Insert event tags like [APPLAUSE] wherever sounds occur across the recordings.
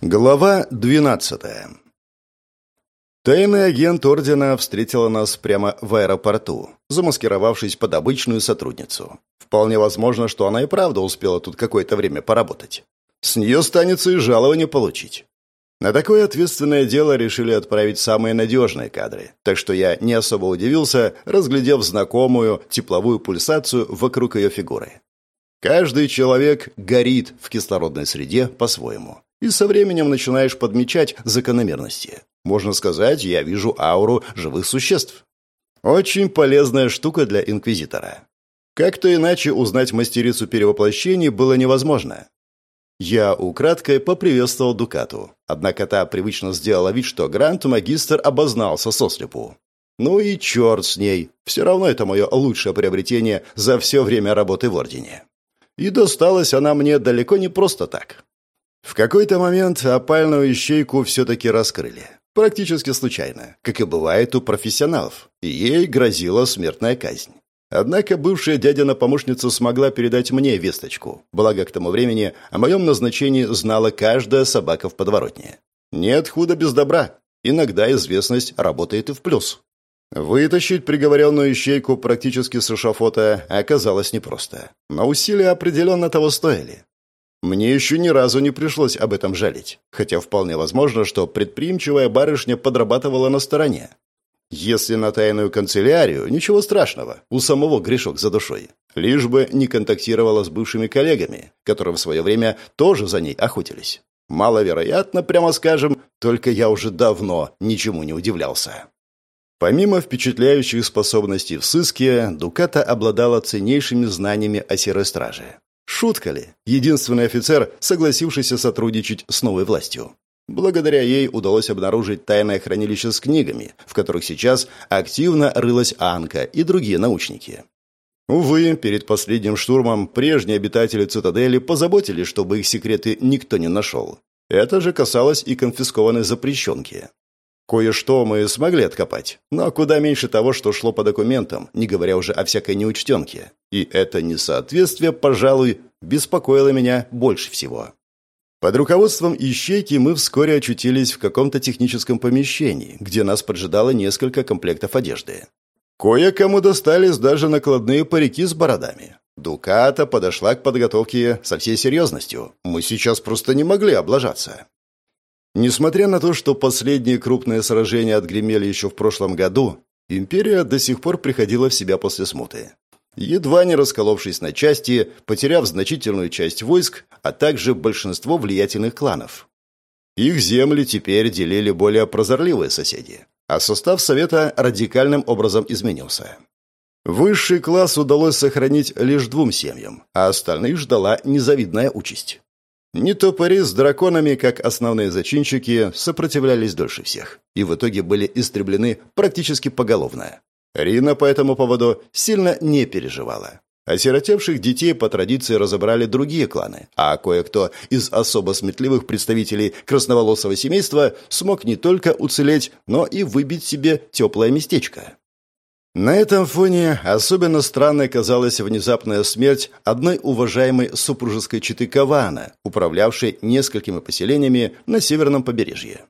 Глава 12 Тайный агент Ордена встретила нас прямо в аэропорту, замаскировавшись под обычную сотрудницу. Вполне возможно, что она и правда успела тут какое-то время поработать. С нее станется и жалование получить. На такое ответственное дело решили отправить самые надежные кадры, так что я не особо удивился, разглядев знакомую тепловую пульсацию вокруг ее фигуры. Каждый человек горит в кислородной среде по-своему и со временем начинаешь подмечать закономерности. Можно сказать, я вижу ауру живых существ. Очень полезная штука для инквизитора. Как-то иначе узнать мастерицу перевоплощений было невозможно. Я украдкой поприветствовал Дукату, однако та привычно сделала вид, что Грант-магистр обознался сослепу. Ну и черт с ней, все равно это мое лучшее приобретение за все время работы в Ордене. И досталась она мне далеко не просто так. В какой-то момент опальную ищейку все-таки раскрыли. Практически случайно, как и бывает у профессионалов. И ей грозила смертная казнь. Однако бывшая дядина помощница смогла передать мне весточку, благо к тому времени о моем назначении знала каждая собака в подворотне. Нет худа без добра. Иногда известность работает и в плюс. Вытащить приговоренную ищейку практически с эшафота оказалось непросто. Но усилия определенно того стоили. Мне еще ни разу не пришлось об этом жалеть, хотя вполне возможно, что предприимчивая барышня подрабатывала на стороне. Если на тайную канцелярию, ничего страшного, у самого грешок за душой. Лишь бы не контактировала с бывшими коллегами, которые в свое время тоже за ней охотились. Маловероятно, прямо скажем, только я уже давно ничему не удивлялся. Помимо впечатляющих способностей в сыске, Дуката обладала ценнейшими знаниями о серой страже. Шутка ли? Единственный офицер, согласившийся сотрудничать с новой властью. Благодаря ей удалось обнаружить тайное хранилище с книгами, в которых сейчас активно рылась Анка и другие научники. Увы, перед последним штурмом прежние обитатели цитадели позаботились, чтобы их секреты никто не нашел. Это же касалось и конфискованной запрещенки. Кое-что мы смогли откопать, но куда меньше того, что шло по документам, не говоря уже о всякой неучтенке. И это несоответствие, пожалуй, беспокоило меня больше всего. Под руководством ищейки мы вскоре очутились в каком-то техническом помещении, где нас поджидало несколько комплектов одежды. Кое-кому достались даже накладные парики с бородами. Дуката подошла к подготовке со всей серьезностью. Мы сейчас просто не могли облажаться. Несмотря на то, что последние крупные сражения отгремели еще в прошлом году, империя до сих пор приходила в себя после смуты. Едва не расколовшись на части, потеряв значительную часть войск, а также большинство влиятельных кланов. Их земли теперь делили более прозорливые соседи, а состав совета радикальным образом изменился. Высший класс удалось сохранить лишь двум семьям, а остальных ждала незавидная участь. Нетопыри с драконами, как основные зачинщики, сопротивлялись дольше всех и в итоге были истреблены практически поголовно. Рина по этому поводу сильно не переживала. Осиротевших детей по традиции разобрали другие кланы, а кое-кто из особо сметливых представителей красноволосого семейства смог не только уцелеть, но и выбить себе теплое местечко. На этом фоне особенно странной казалась внезапная смерть одной уважаемой супружеской четы Кавана, управлявшей несколькими поселениями на северном побережье.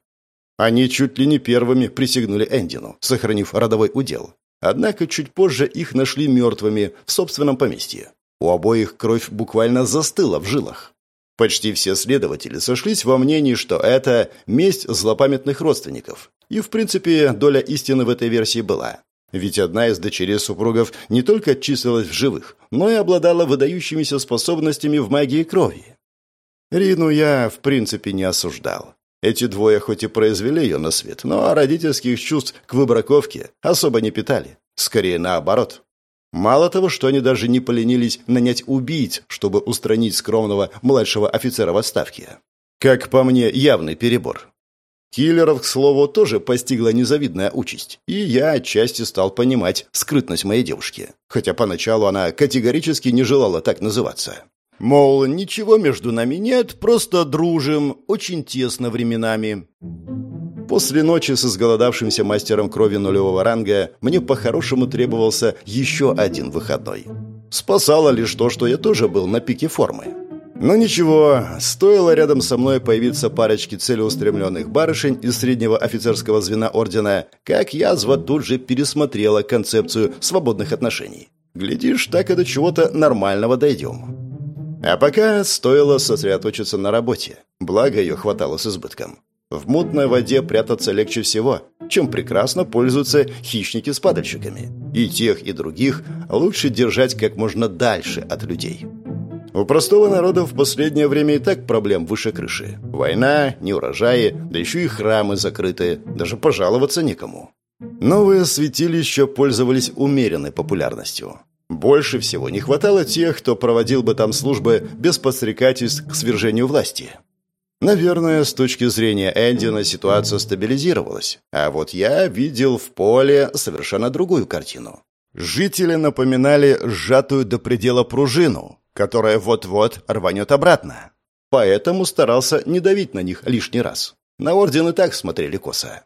Они чуть ли не первыми присягнули Эндину, сохранив родовой удел. Однако чуть позже их нашли мертвыми в собственном поместье. У обоих кровь буквально застыла в жилах. Почти все следователи сошлись во мнении, что это месть злопамятных родственников. И, в принципе, доля истины в этой версии была. Ведь одна из дочерей супругов не только числилась в живых, но и обладала выдающимися способностями в магии крови. Рину я, в принципе, не осуждал. Эти двое хоть и произвели ее на свет, но родительских чувств к выбраковке особо не питали. Скорее наоборот. Мало того, что они даже не поленились нанять убийц, чтобы устранить скромного младшего офицера в отставке. Как по мне, явный перебор. Киллеров, к слову, тоже постигла незавидная участь, и я отчасти стал понимать скрытность моей девушки, хотя поначалу она категорически не желала так называться. Мол, ничего между нами нет, просто дружим, очень тесно временами. После ночи с изголодавшимся мастером крови нулевого ранга мне по-хорошему требовался еще один выходной. Спасало лишь то, что я тоже был на пике формы. Но ничего, стоило рядом со мной появиться парочки целеустремленных барышень из среднего офицерского звена ордена, как язва тут же пересмотрела концепцию свободных отношений. Глядишь, так и до чего-то нормального дойдем. А пока стоило сосредоточиться на работе, благо ее хватало с избытком. В мутной воде прятаться легче всего, чем прекрасно пользуются хищники с падальщиками. И тех, и других лучше держать как можно дальше от людей. У простого народа в последнее время и так проблем выше крыши. Война, неурожаи, да еще и храмы закрыты, даже пожаловаться некому. Новые святилища пользовались умеренной популярностью. Больше всего не хватало тех, кто проводил бы там службы без подстрекательств к свержению власти. Наверное, с точки зрения Эндина ситуация стабилизировалась, а вот я видел в поле совершенно другую картину. Жители напоминали сжатую до предела пружину, которая вот-вот рванет обратно. Поэтому старался не давить на них лишний раз. На орден и так смотрели косо.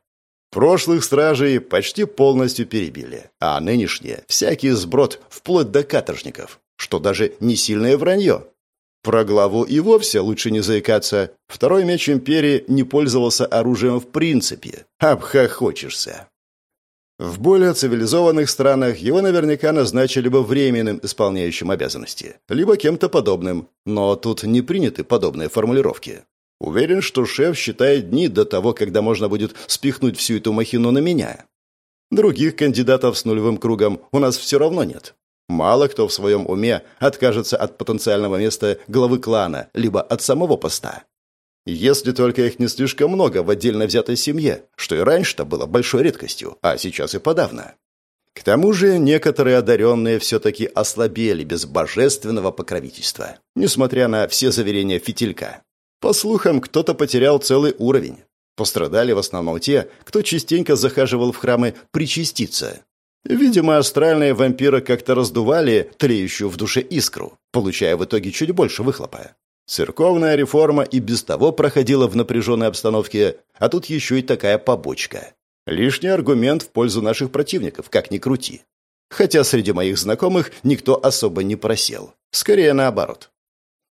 Прошлых стражей почти полностью перебили, а нынешние – всякий сброд, вплоть до каторжников, что даже не сильное вранье. Про главу и вовсе лучше не заикаться. Второй меч Империи не пользовался оружием в принципе. Обхохочешься. В более цивилизованных странах его наверняка назначили бы временным исполняющим обязанности, либо кем-то подобным, но тут не приняты подобные формулировки. Уверен, что шеф считает дни до того, когда можно будет спихнуть всю эту махину на меня. Других кандидатов с нулевым кругом у нас все равно нет. Мало кто в своем уме откажется от потенциального места главы клана, либо от самого поста. Если только их не слишком много в отдельно взятой семье, что и раньше-то было большой редкостью, а сейчас и подавно. К тому же некоторые одаренные все-таки ослабели без божественного покровительства, несмотря на все заверения фитилька. По слухам, кто-то потерял целый уровень. Пострадали в основном те, кто частенько захаживал в храмы причаститься. Видимо, астральные вампиры как-то раздували тлеющую в душе искру, получая в итоге чуть больше выхлопа. Церковная реформа и без того проходила в напряженной обстановке, а тут еще и такая побочка. Лишний аргумент в пользу наших противников, как ни крути. Хотя среди моих знакомых никто особо не просел. Скорее наоборот.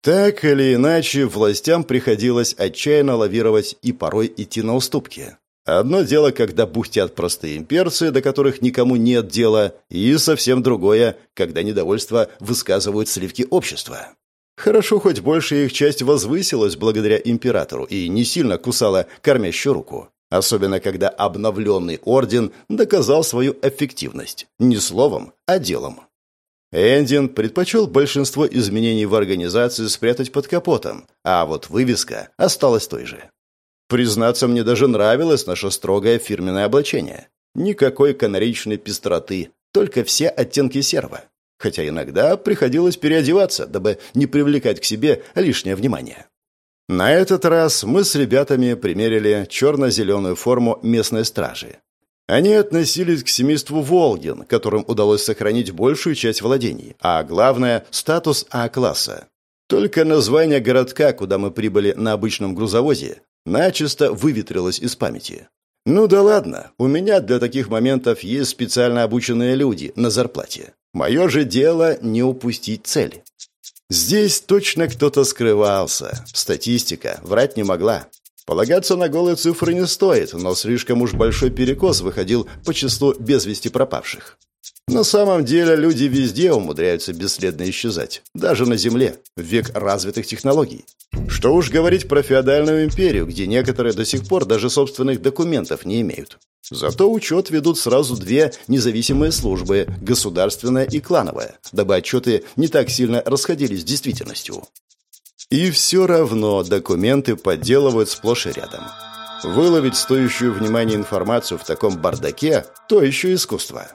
Так или иначе, властям приходилось отчаянно лавировать и порой идти на уступки. Одно дело, когда бухтят простые имперцы, до которых никому нет дела, и совсем другое, когда недовольство высказывают сливки общества. Хорошо, хоть большая их часть возвысилась благодаря императору и не сильно кусала кормящую руку. Особенно, когда обновленный орден доказал свою эффективность. Не словом, а делом. Эндин предпочел большинство изменений в организации спрятать под капотом, а вот вывеска осталась той же. Признаться, мне даже нравилось наше строгое фирменное облачение. Никакой канаричной пестроты, только все оттенки серого хотя иногда приходилось переодеваться, дабы не привлекать к себе лишнее внимание. На этот раз мы с ребятами примерили черно-зеленую форму местной стражи. Они относились к семейству Волгин, которым удалось сохранить большую часть владений, а главное – статус А-класса. Только название городка, куда мы прибыли на обычном грузовозе, начисто выветрилось из памяти. Ну да ладно, у меня для таких моментов есть специально обученные люди на зарплате. Мое же дело не упустить цели. Здесь точно кто-то скрывался. Статистика врать не могла. Полагаться на голые цифры не стоит, но слишком уж большой перекос выходил по числу без вести пропавших. На самом деле люди везде умудряются бесследно исчезать, даже на Земле, в век развитых технологий. Что уж говорить про феодальную империю, где некоторые до сих пор даже собственных документов не имеют. Зато учет ведут сразу две независимые службы – государственная и клановая, дабы отчеты не так сильно расходились с действительностью. И все равно документы подделывают сплошь и рядом. Выловить стоящую внимания информацию в таком бардаке – то еще искусство.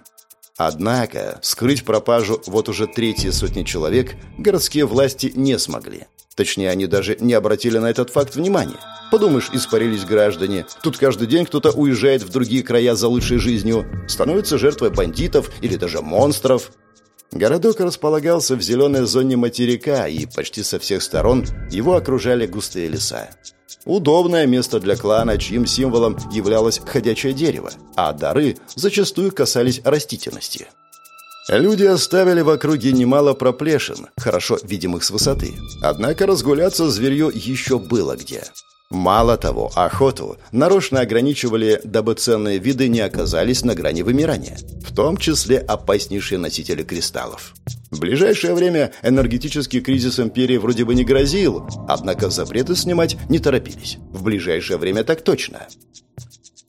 Однако скрыть пропажу вот уже третьи сотни человек городские власти не смогли. Точнее, они даже не обратили на этот факт внимания. Подумаешь, испарились граждане. Тут каждый день кто-то уезжает в другие края за лучшей жизнью, становится жертвой бандитов или даже монстров. Городок располагался в зеленой зоне материка, и почти со всех сторон его окружали густые леса. Удобное место для клана, чьим символом являлось ходячее дерево, а дары зачастую касались растительности. Люди оставили в округе немало проплешин, хорошо видимых с высоты. Однако разгуляться зверью еще было где. Мало того, охоту нарочно ограничивали, дабы ценные виды не оказались на грани вымирания, в том числе опаснейшие носители кристаллов. В ближайшее время энергетический кризис империи вроде бы не грозил, однако запреты снимать не торопились. В ближайшее время так точно.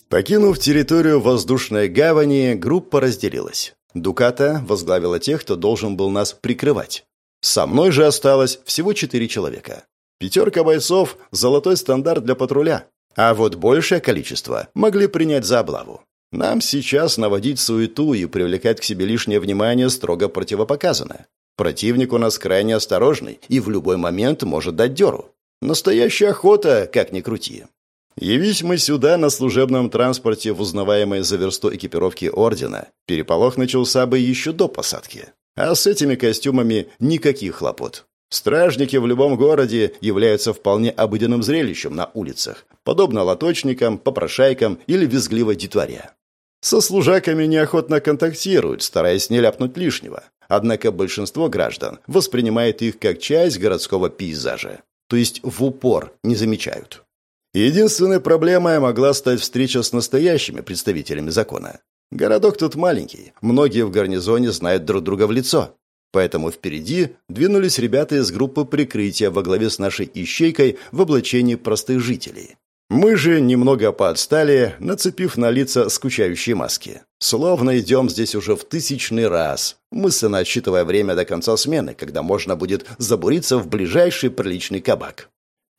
Покинув территорию воздушной гавани, группа разделилась. Дуката возглавила тех, кто должен был нас прикрывать. Со мной же осталось всего четыре человека. Пятерка бойцов – золотой стандарт для патруля. А вот большее количество могли принять за облаву. Нам сейчас наводить суету и привлекать к себе лишнее внимание строго противопоказано. Противник у нас крайне осторожный и в любой момент может дать дёру. Настоящая охота, как ни крути. Явись мы сюда на служебном транспорте в узнаваемой за версту экипировки Ордена, переполох начался бы еще до посадки. А с этими костюмами никаких хлопот. Стражники в любом городе являются вполне обыденным зрелищем на улицах, подобно лоточникам, попрошайкам или визгливой детворе. Со служаками неохотно контактируют, стараясь не ляпнуть лишнего. Однако большинство граждан воспринимает их как часть городского пейзажа, то есть в упор не замечают. Единственной проблемой могла стать встреча с настоящими представителями закона. Городок тут маленький, многие в гарнизоне знают друг друга в лицо, Поэтому впереди двинулись ребята из группы прикрытия во главе с нашей ищейкой в облачении простых жителей. Мы же немного поотстали, нацепив на лица скучающие маски. Словно идем здесь уже в тысячный раз, мысленно отсчитывая время до конца смены, когда можно будет забуриться в ближайший приличный кабак.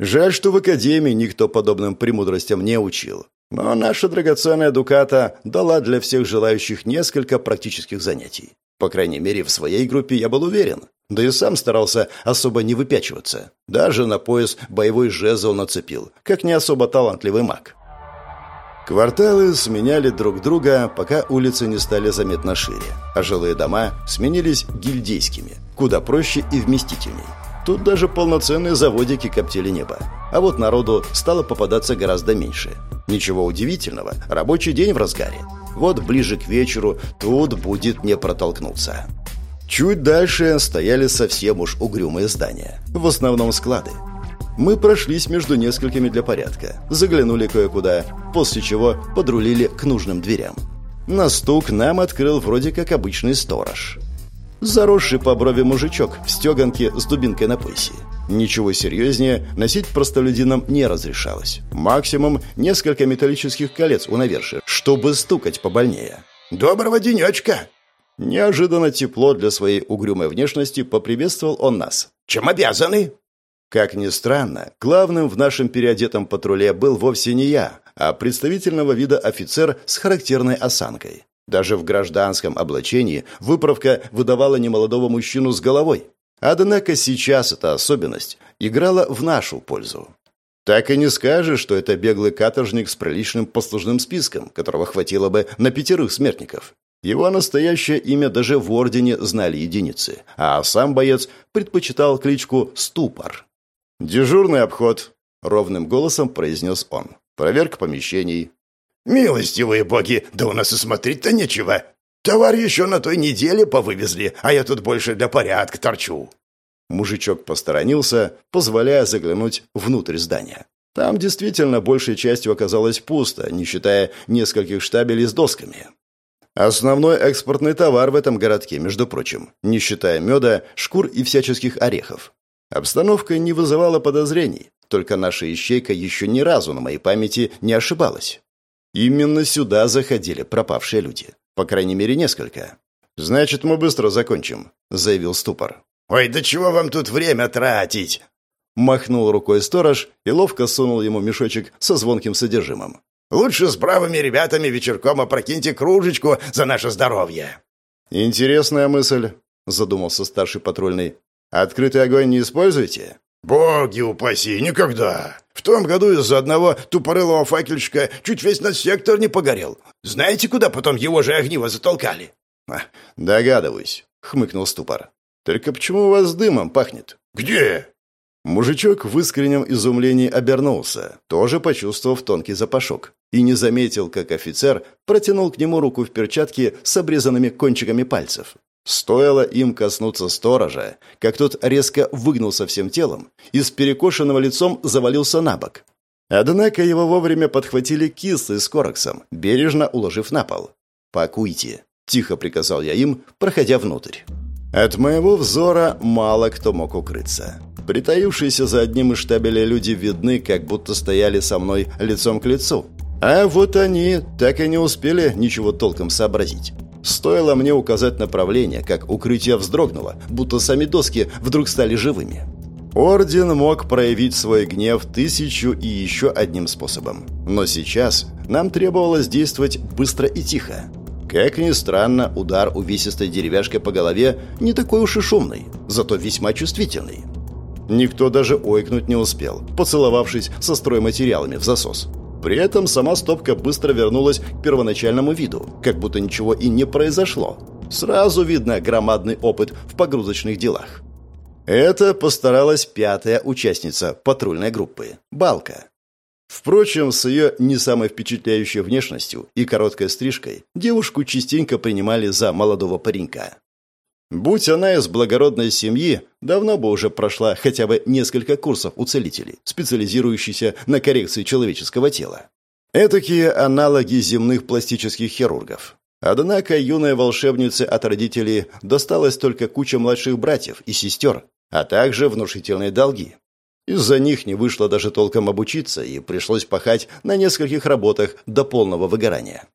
Жаль, что в академии никто подобным премудростям не учил. Но наша драгоценная Дуката дала для всех желающих несколько практических занятий. По крайней мере, в своей группе я был уверен. Да и сам старался особо не выпячиваться. Даже на пояс боевой жезл нацепил, как не особо талантливый маг. Кварталы сменяли друг друга, пока улицы не стали заметно шире, а жилые дома сменились гильдейскими, куда проще и вместительней. Тут даже полноценные заводики коптили небо. А вот народу стало попадаться гораздо меньше. Ничего удивительного, рабочий день в разгаре. Вот ближе к вечеру тут будет не протолкнуться. Чуть дальше стояли совсем уж угрюмые здания. В основном склады. Мы прошлись между несколькими для порядка, заглянули кое-куда, после чего подрулили к нужным дверям. На стук нам открыл вроде как обычный сторож. Заросший по брови мужичок в стеганке с дубинкой на поясе. Ничего серьезнее носить простолюдинам не разрешалось. Максимум несколько металлических колец у навершия, чтобы стукать побольнее. «Доброго денечка!» Неожиданно тепло для своей угрюмой внешности поприветствовал он нас. «Чем обязаны?» Как ни странно, главным в нашем переодетом патруле был вовсе не я, а представительного вида офицер с характерной осанкой. Даже в гражданском облачении выправка выдавала немолодого мужчину с головой. Однако сейчас эта особенность играла в нашу пользу. Так и не скажешь, что это беглый каторжник с приличным послужным списком, которого хватило бы на пятерых смертников. Его настоящее имя даже в Ордене знали единицы, а сам боец предпочитал кличку «Ступор». «Дежурный обход», — ровным голосом произнес он. «Проверка помещений». «Милостивые боги, да у нас и смотреть-то нечего. Товар еще на той неделе повывезли, а я тут больше для порядка торчу». Мужичок посторонился, позволяя заглянуть внутрь здания. Там действительно большей частью оказалось пусто, не считая нескольких штабелей с досками. Основной экспортный товар в этом городке, между прочим, не считая меда, шкур и всяческих орехов. Обстановка не вызывала подозрений, только наша ищейка еще ни разу на моей памяти не ошибалась. Именно сюда заходили пропавшие люди. По крайней мере, несколько. «Значит, мы быстро закончим», — заявил ступор. «Ой, да чего вам тут время тратить?» Махнул рукой сторож и ловко сунул ему мешочек со звонким содержимым. «Лучше с бравыми ребятами вечерком опрокиньте кружечку за наше здоровье». «Интересная мысль», — задумался старший патрульный. «Открытый огонь не используете?» «Боги упаси, никогда! В том году из-за одного тупорылого факельщика чуть весь наш сектор не погорел. Знаете, куда потом его же огниво затолкали?» а, «Догадываюсь», — хмыкнул ступор. «Только почему у вас дымом пахнет?» «Где?» Мужичок в искреннем изумлении обернулся, тоже почувствовав тонкий запашок, и не заметил, как офицер протянул к нему руку в перчатке с обрезанными кончиками пальцев. Стоило им коснуться сторожа, как тот резко выгнулся всем телом и с перекошенным лицом завалился на бок. Однако его вовремя подхватили кислы с короксом, бережно уложив на пол. «Пакуйте», — тихо приказал я им, проходя внутрь. От моего взора мало кто мог укрыться. Притаившиеся за одним из штабелей люди видны, как будто стояли со мной лицом к лицу. А вот они так и не успели ничего толком сообразить. Стоило мне указать направление, как укрытие вздрогнуло, будто сами доски вдруг стали живыми. Орден мог проявить свой гнев тысячу и еще одним способом. Но сейчас нам требовалось действовать быстро и тихо. Как ни странно, удар увесистой деревяшкой по голове не такой уж и шумный, зато весьма чувствительный. Никто даже ойкнуть не успел, поцеловавшись со стройматериалами в засос. При этом сама стопка быстро вернулась к первоначальному виду, как будто ничего и не произошло. Сразу видно громадный опыт в погрузочных делах. Это постаралась пятая участница патрульной группы – Балка. Впрочем, с ее не самой впечатляющей внешностью и короткой стрижкой девушку частенько принимали за молодого паренька. Будь она из благородной семьи, давно бы уже прошла хотя бы несколько курсов у целителей, специализирующихся на коррекции человеческого тела. Этакие аналоги земных пластических хирургов. Однако юной волшебнице от родителей досталась только куча младших братьев и сестер, а также внушительные долги. Из-за них не вышло даже толком обучиться, и пришлось пахать на нескольких работах до полного выгорания.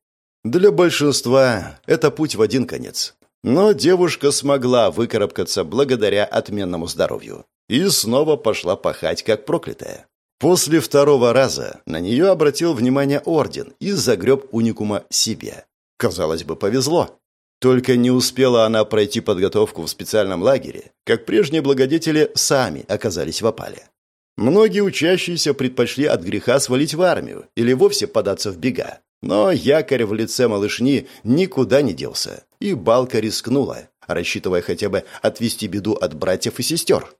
Для большинства это путь в один конец. Но девушка смогла выкарабкаться благодаря отменному здоровью. И снова пошла пахать, как проклятая. После второго раза на нее обратил внимание орден и загреб уникума себе. Казалось бы, повезло. Только не успела она пройти подготовку в специальном лагере, как прежние благодетели сами оказались в опале. Многие учащиеся предпочли от греха свалить в армию или вовсе податься в бега. Но якорь в лице малышни никуда не делся, и Балка рискнула, рассчитывая хотя бы отвести беду от братьев и сестер.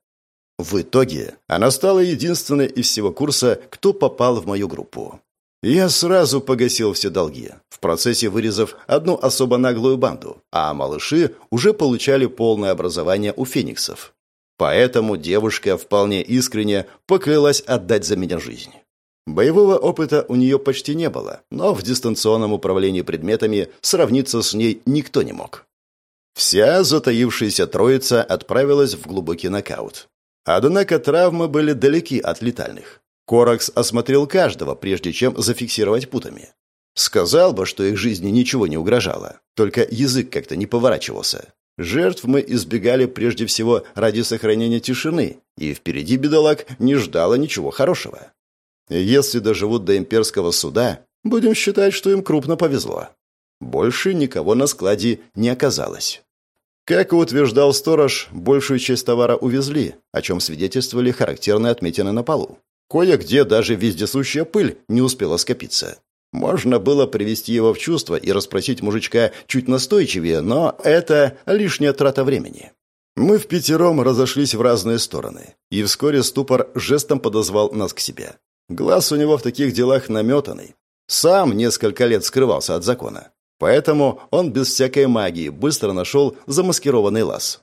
В итоге она стала единственной из всего курса, кто попал в мою группу. Я сразу погасил все долги, в процессе вырезав одну особо наглую банду, а малыши уже получали полное образование у фениксов. Поэтому девушка вполне искренне поклялась отдать за меня жизнь. Боевого опыта у нее почти не было, но в дистанционном управлении предметами сравниться с ней никто не мог. Вся затаившаяся троица отправилась в глубокий нокаут. Однако травмы были далеки от летальных. Коракс осмотрел каждого, прежде чем зафиксировать путами. Сказал бы, что их жизни ничего не угрожало, только язык как-то не поворачивался. Жертв мы избегали прежде всего ради сохранения тишины, и впереди бедолаг не ждало ничего хорошего. Если доживут до имперского суда, будем считать, что им крупно повезло. Больше никого на складе не оказалось. Как и утверждал сторож, большую часть товара увезли, о чем свидетельствовали характерные отметины на полу. Кое-где даже вездесущая пыль не успела скопиться. Можно было привести его в чувство и расспросить мужичка чуть настойчивее, но это лишняя трата времени. Мы в пятером разошлись в разные стороны, и вскоре ступор жестом подозвал нас к себе. Глаз у него в таких делах наметанный. Сам несколько лет скрывался от закона. Поэтому он без всякой магии быстро нашел замаскированный лаз.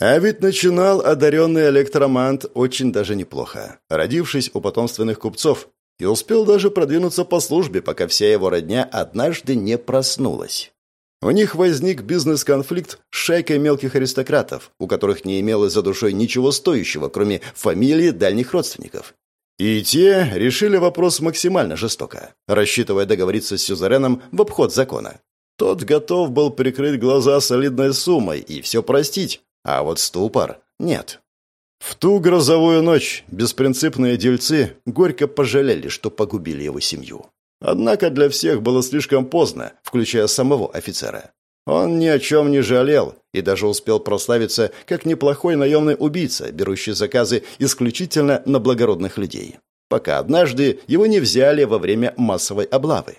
А ведь начинал одаренный электромант очень даже неплохо, родившись у потомственных купцов, и успел даже продвинуться по службе, пока вся его родня однажды не проснулась. У них возник бизнес-конфликт с шайкой мелких аристократов, у которых не имелось за душой ничего стоящего, кроме фамилии дальних родственников. И те решили вопрос максимально жестоко, рассчитывая договориться с сюзереном в обход закона. Тот готов был прикрыть глаза солидной суммой и все простить, а вот ступор нет. В ту грозовую ночь беспринципные дельцы горько пожалели, что погубили его семью. Однако для всех было слишком поздно, включая самого офицера. Он ни о чем не жалел и даже успел прославиться как неплохой наемный убийца, берущий заказы исключительно на благородных людей, пока однажды его не взяли во время массовой облавы.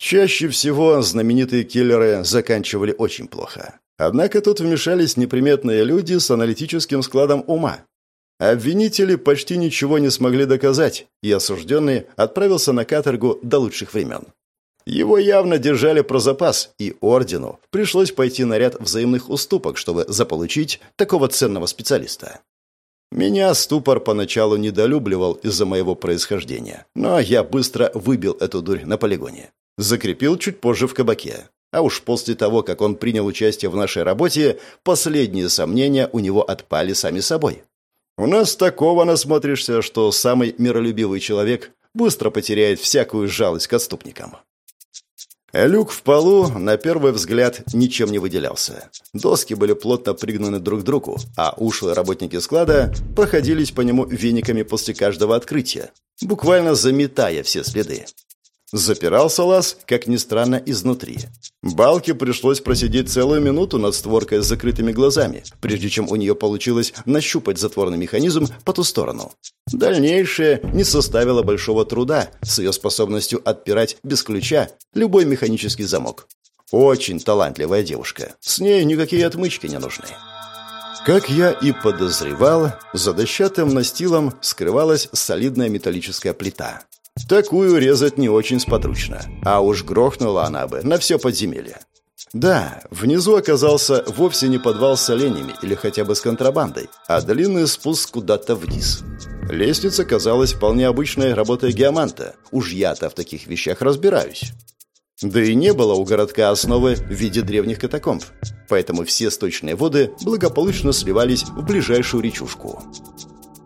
Чаще всего знаменитые киллеры заканчивали очень плохо. Однако тут вмешались неприметные люди с аналитическим складом ума. Обвинители почти ничего не смогли доказать, и осужденный отправился на каторгу до лучших времен. Его явно держали про запас, и ордену пришлось пойти на ряд взаимных уступок, чтобы заполучить такого ценного специалиста. Меня ступор поначалу недолюбливал из-за моего происхождения, но я быстро выбил эту дурь на полигоне. Закрепил чуть позже в кабаке. А уж после того, как он принял участие в нашей работе, последние сомнения у него отпали сами собой. У нас такого насмотришься, что самый миролюбивый человек быстро потеряет всякую жалость к отступникам. Люк в полу, на первый взгляд, ничем не выделялся. Доски были плотно пригнаны друг к другу, а ушлые работники склада проходились по нему вениками после каждого открытия, буквально заметая все следы. Запирался лаз, как ни странно, изнутри. Балке пришлось просидеть целую минуту над створкой с закрытыми глазами, прежде чем у нее получилось нащупать затворный механизм по ту сторону. Дальнейшее не составило большого труда с ее способностью отпирать без ключа любой механический замок. Очень талантливая девушка. С ней никакие отмычки не нужны. Как я и подозревал, за дощатым настилом скрывалась солидная металлическая плита. Такую резать не очень сподручно. А уж грохнула она бы на все подземелье. Да, внизу оказался вовсе не подвал с оленями или хотя бы с контрабандой, а длинный спуск куда-то вниз. Лестница казалась вполне обычной работой геоманта. Уж я-то в таких вещах разбираюсь. Да и не было у городка основы в виде древних катакомб, поэтому все сточные воды благополучно сливались в ближайшую речушку.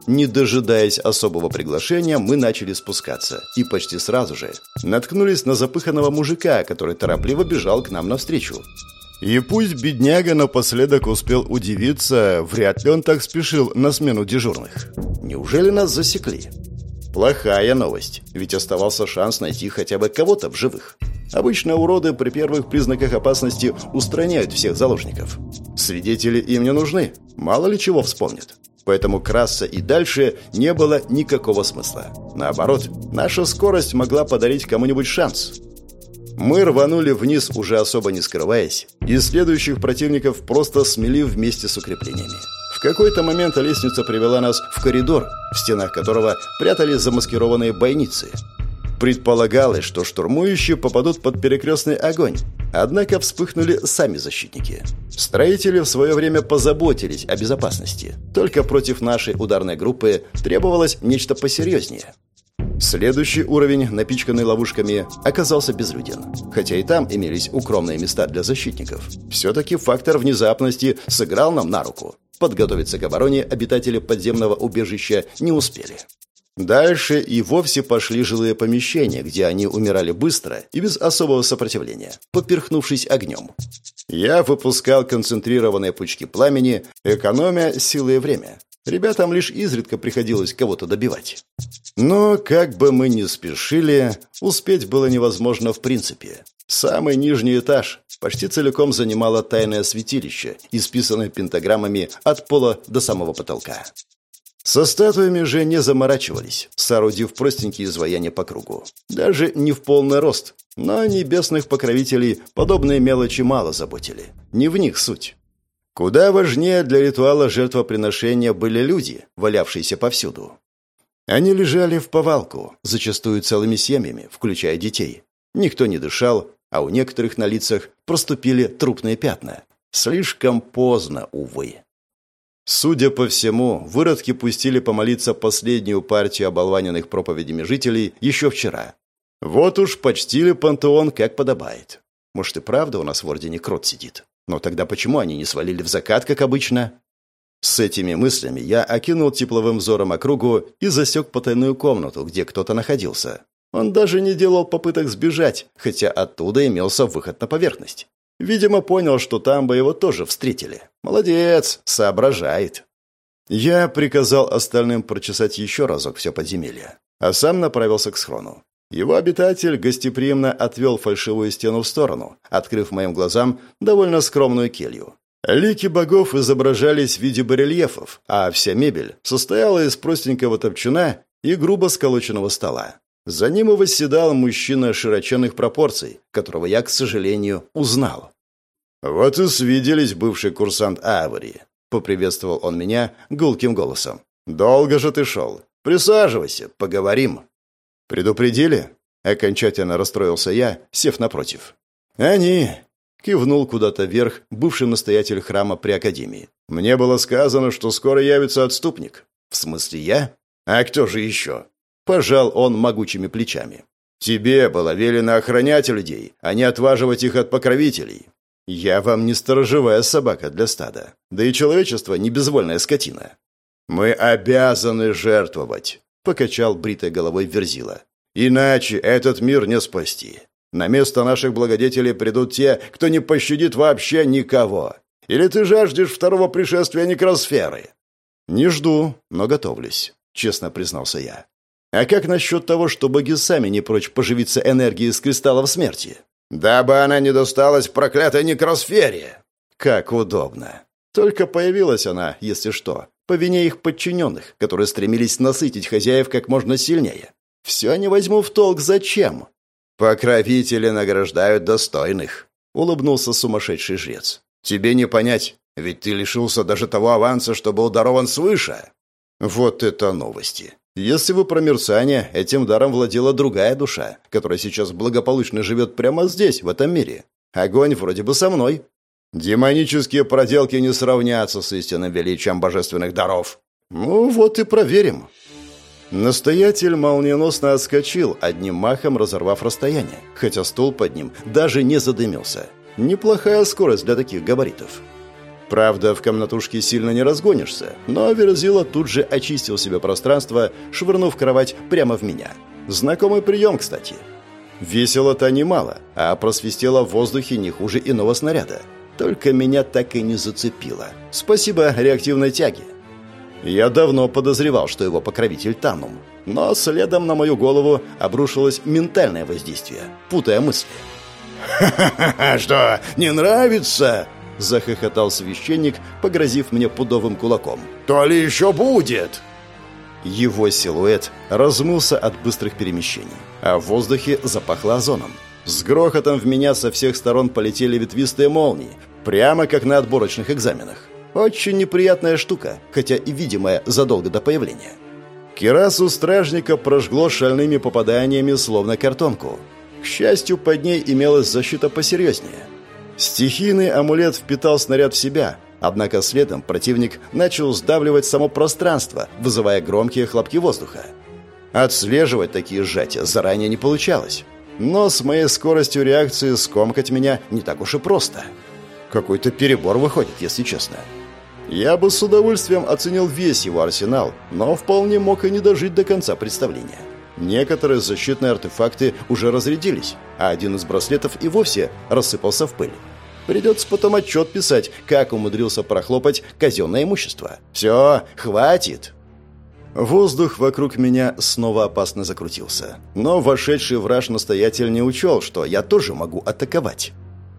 Не дожидаясь особого приглашения, мы начали спускаться. И почти сразу же наткнулись на запыханного мужика, который торопливо бежал к нам навстречу. И пусть бедняга напоследок успел удивиться, вряд ли он так спешил на смену дежурных. Неужели нас засекли? Плохая новость, ведь оставался шанс найти хотя бы кого-то в живых. Обычно уроды при первых признаках опасности устраняют всех заложников. Свидетели им не нужны, мало ли чего вспомнят. Поэтому краса и дальше не было никакого смысла. Наоборот, наша скорость могла подарить кому-нибудь шанс. Мы рванули вниз, уже особо не скрываясь, и следующих противников просто смели вместе с укреплениями. В какой-то момент лестница привела нас в коридор, в стенах которого прятались замаскированные бойницы – Предполагалось, что штурмующие попадут под перекрестный огонь. Однако вспыхнули сами защитники. Строители в свое время позаботились о безопасности. Только против нашей ударной группы требовалось нечто посерьезнее. Следующий уровень, напичканный ловушками, оказался безлюден. Хотя и там имелись укромные места для защитников. Все-таки фактор внезапности сыграл нам на руку. Подготовиться к обороне обитатели подземного убежища не успели. Дальше и вовсе пошли жилые помещения, где они умирали быстро и без особого сопротивления, поперхнувшись огнем. Я выпускал концентрированные пучки пламени, экономя силы и время. Ребятам лишь изредка приходилось кого-то добивать. Но, как бы мы ни спешили, успеть было невозможно в принципе. Самый нижний этаж почти целиком занимало тайное святилище, исписанное пентаграммами от пола до самого потолка. Со статуями же не заморачивались, соорудив простенькие изваяния по кругу. Даже не в полный рост, но небесных покровителей подобные мелочи мало заботили. Не в них суть. Куда важнее для ритуала жертвоприношения были люди, валявшиеся повсюду. Они лежали в повалку, зачастую целыми семьями, включая детей. Никто не дышал, а у некоторых на лицах проступили трупные пятна. Слишком поздно, увы. Судя по всему, выродки пустили помолиться последнюю партию оболваненных проповедями жителей еще вчера. Вот уж почтили пантеон, как подобает. Может, и правда у нас в Ордене крот сидит? Но тогда почему они не свалили в закат, как обычно? С этими мыслями я окинул тепловым взором округу и засек потайную комнату, где кто-то находился. Он даже не делал попыток сбежать, хотя оттуда имелся выход на поверхность. Видимо, понял, что там бы его тоже встретили. Молодец, соображает. Я приказал остальным прочесать еще разок все подземелье, а сам направился к схрону. Его обитатель гостеприимно отвел фальшивую стену в сторону, открыв моим глазам довольно скромную келью. Лики богов изображались в виде барельефов, а вся мебель состояла из простенького топчуна и грубо сколоченного стола. За ним и восседал мужчина широченных пропорций, которого я, к сожалению, узнал. «Вот и свиделись бывший курсант Аварии», — поприветствовал он меня гулким голосом. «Долго же ты шел. Присаживайся, поговорим». «Предупредили?» Окончательно расстроился я, сев напротив. «Они!» — кивнул куда-то вверх бывший настоятель храма при Академии. «Мне было сказано, что скоро явится отступник». «В смысле я? А кто же еще?» Пожал он могучими плечами. «Тебе было велено охранять людей, а не отваживать их от покровителей. Я вам не сторожевая собака для стада, да и человечество не безвольная скотина. Мы обязаны жертвовать», — покачал бритой головой Верзила. «Иначе этот мир не спасти. На место наших благодетелей придут те, кто не пощадит вообще никого. Или ты жаждешь второго пришествия некросферы?» «Не жду, но готовлюсь», — честно признался я. «А как насчет того, что боги сами не прочь поживиться энергией из кристаллов смерти?» «Дабы она не досталась проклятой некросфере!» «Как удобно!» Только появилась она, если что, по вине их подчиненных, которые стремились насытить хозяев как можно сильнее. Все не возьму в толк, зачем? «Покровители награждают достойных», — улыбнулся сумасшедший жрец. «Тебе не понять, ведь ты лишился даже того аванса, что был дарован свыше». Вот это новости. Если вы про мерцание, этим даром владела другая душа, которая сейчас благополучно живет прямо здесь, в этом мире. Огонь вроде бы со мной. Демонические проделки не сравнятся с истинным величием божественных даров. Ну вот и проверим. Настоятель молниеносно отскочил, одним махом разорвав расстояние, хотя стул под ним даже не задымился. Неплохая скорость для таких габаритов. Правда, в комнатушке сильно не разгонишься, но Верзила тут же очистил себе пространство, швырнув кровать прямо в меня. Знакомый прием, кстати. Весело-то немало, а просвистело в воздухе не хуже иного снаряда. Только меня так и не зацепило. Спасибо реактивной тяге. Я давно подозревал, что его покровитель Танум. Но следом на мою голову обрушилось ментальное воздействие, путая мысли. «Ха-ха-ха! [LAUGHS] Что, не нравится?» — захохотал священник, погрозив мне пудовым кулаком. «То ли еще будет!» Его силуэт размылся от быстрых перемещений, а в воздухе запахло озоном. С грохотом в меня со всех сторон полетели ветвистые молнии, прямо как на отборочных экзаменах. Очень неприятная штука, хотя и видимая задолго до появления. Кирасу стражника прожгло шальными попаданиями, словно картонку. К счастью, под ней имелась защита посерьезнее. Стихийный амулет впитал снаряд в себя, однако следом противник начал сдавливать само пространство, вызывая громкие хлопки воздуха. Отслеживать такие сжатия заранее не получалось. Но с моей скоростью реакции скомкать меня не так уж и просто. Какой-то перебор выходит, если честно. Я бы с удовольствием оценил весь его арсенал, но вполне мог и не дожить до конца представления. Некоторые защитные артефакты уже разрядились, а один из браслетов и вовсе рассыпался в пыль. Придется потом отчет писать, как умудрился прохлопать казенное имущество. Все, хватит. Воздух вокруг меня снова опасно закрутился. Но вошедший враж-настоятель не учел, что я тоже могу атаковать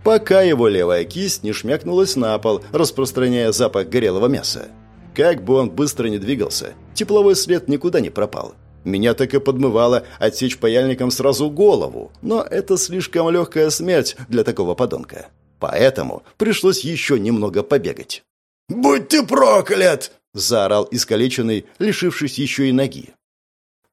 пока его левая кисть не шмякнулась на пол, распространяя запах горелого мяса. Как бы он быстро не двигался, тепловой след никуда не пропал. Меня так и подмывало отсечь паяльником сразу голову, но это слишком легкая смерть для такого подонка. Поэтому пришлось еще немного побегать. «Будь ты проклят!» – заорал искалеченный, лишившись еще и ноги.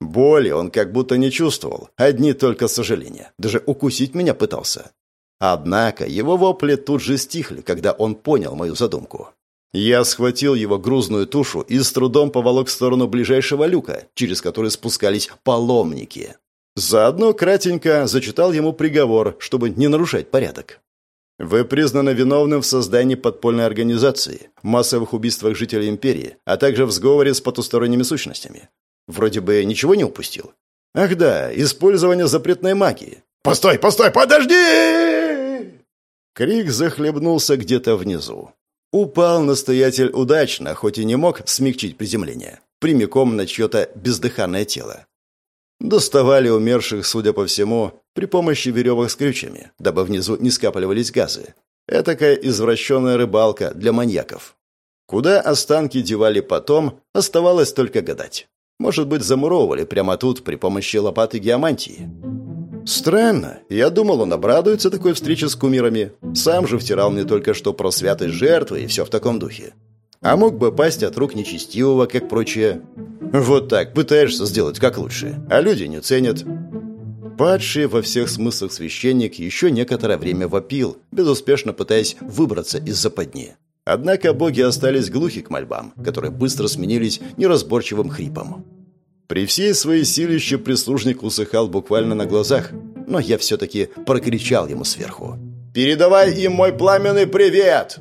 Боли он как будто не чувствовал, одни только сожаления. Даже укусить меня пытался. Однако его вопли тут же стихли, когда он понял мою задумку. Я схватил его грузную тушу и с трудом поволок в сторону ближайшего люка, через который спускались паломники. Заодно кратенько зачитал ему приговор, чтобы не нарушать порядок. Вы признаны виновным в создании подпольной организации, массовых убийствах жителей империи, а также в сговоре с потусторонними сущностями. Вроде бы ничего не упустил. Ах да, использование запретной магии. «Постой, постой, подожди!» Крик захлебнулся где-то внизу. Упал настоятель удачно, хоть и не мог смягчить приземление, прямиком на чье-то бездыханное тело. Доставали умерших, судя по всему, при помощи веревок с крючьями, дабы внизу не скапливались газы. Этакая извращенная рыбалка для маньяков. Куда останки девали потом, оставалось только гадать. Может быть, замуровывали прямо тут при помощи лопаты геомантии. Странно. Я думал, он обрадуется такой встрече с кумирами. Сам же втирал мне только что про святость жертвы и все в таком духе. А мог бы пасть от рук нечестивого, как прочее. Вот так, пытаешься сделать как лучше, а люди не ценят. Падший во всех смыслах священник еще некоторое время вопил, безуспешно пытаясь выбраться из западни. Однако боги остались глухи к мольбам, которые быстро сменились неразборчивым хрипом. При всей своей силище прислужник усыхал буквально на глазах, но я все-таки прокричал ему сверху. «Передавай им мой пламенный привет!»